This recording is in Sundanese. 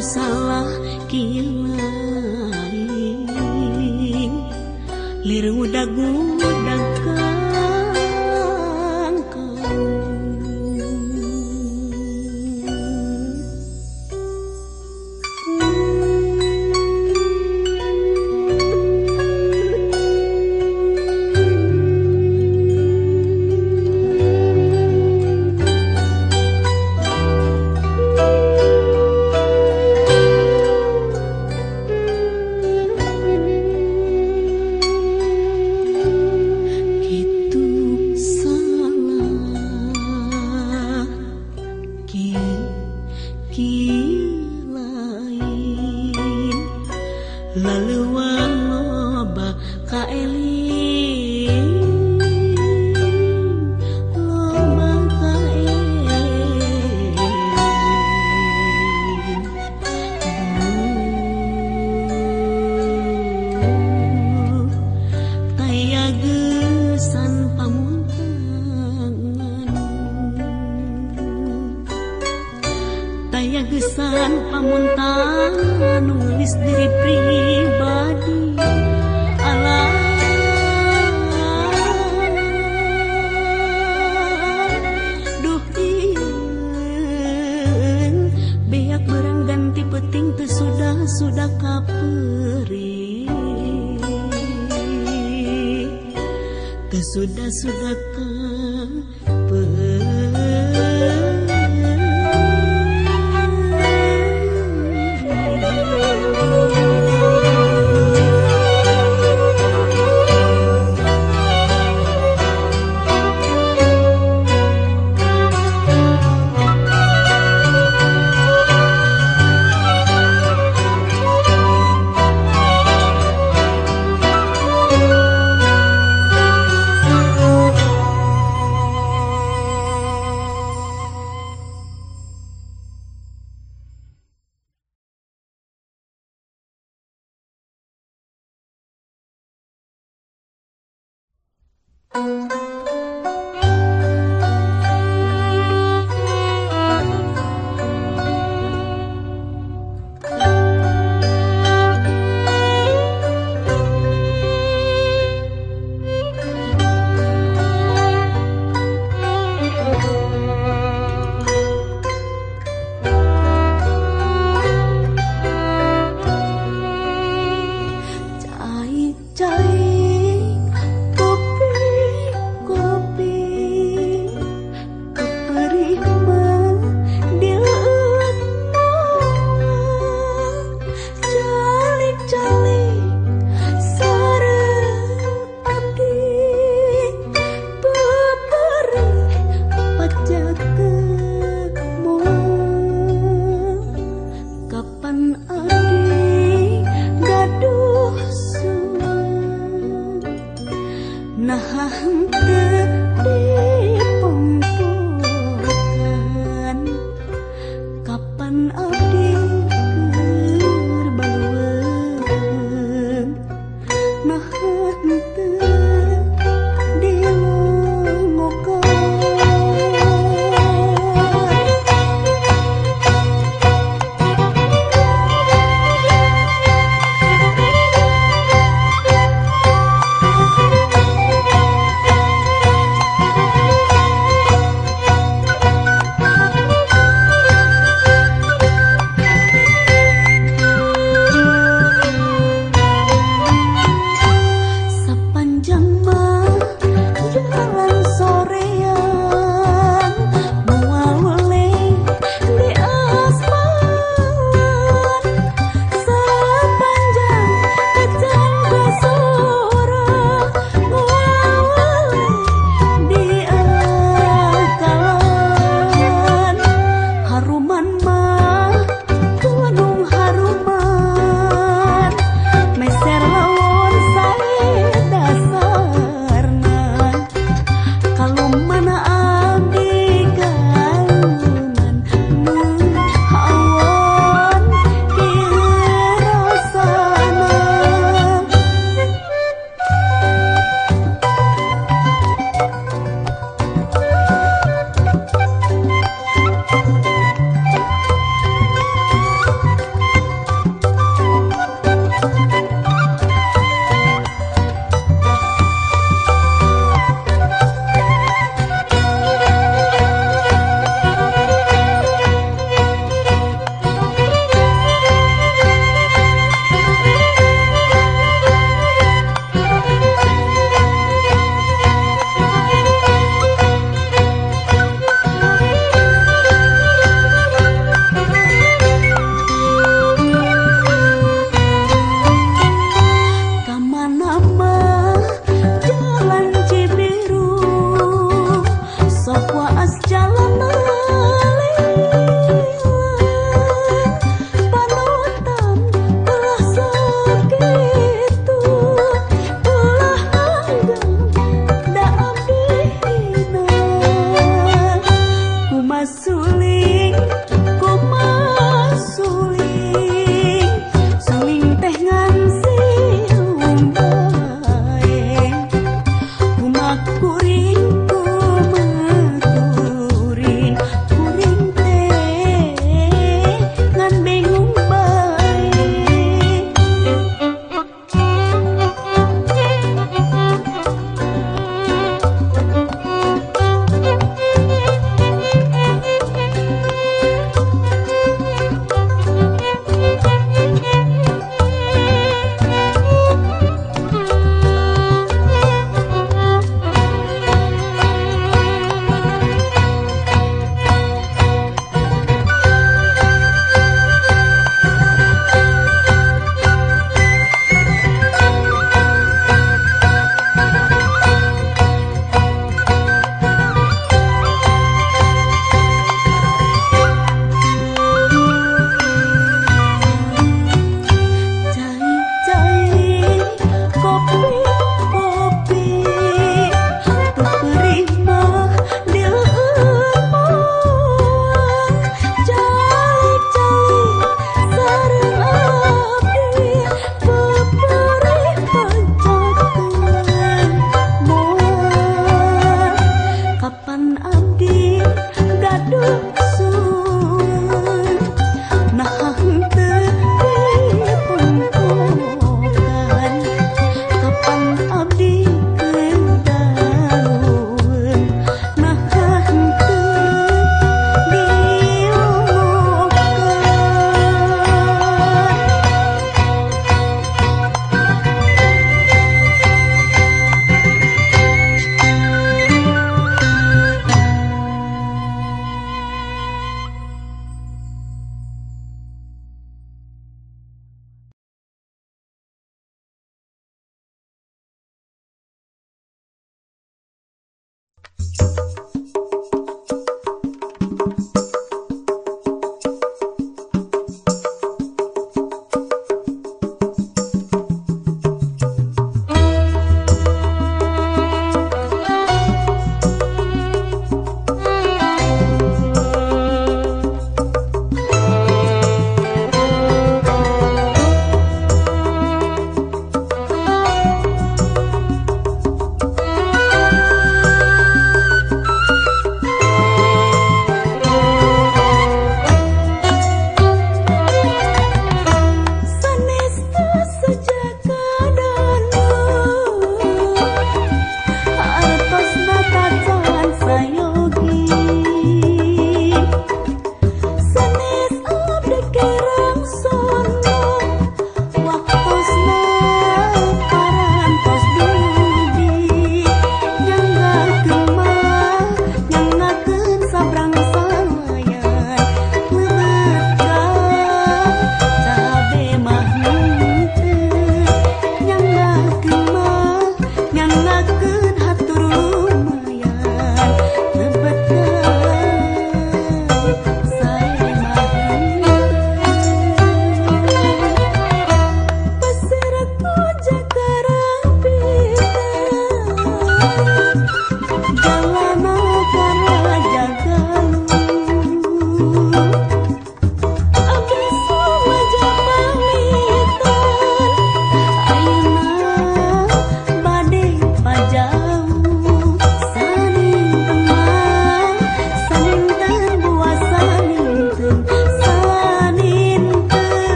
salah kilain. Liru dagu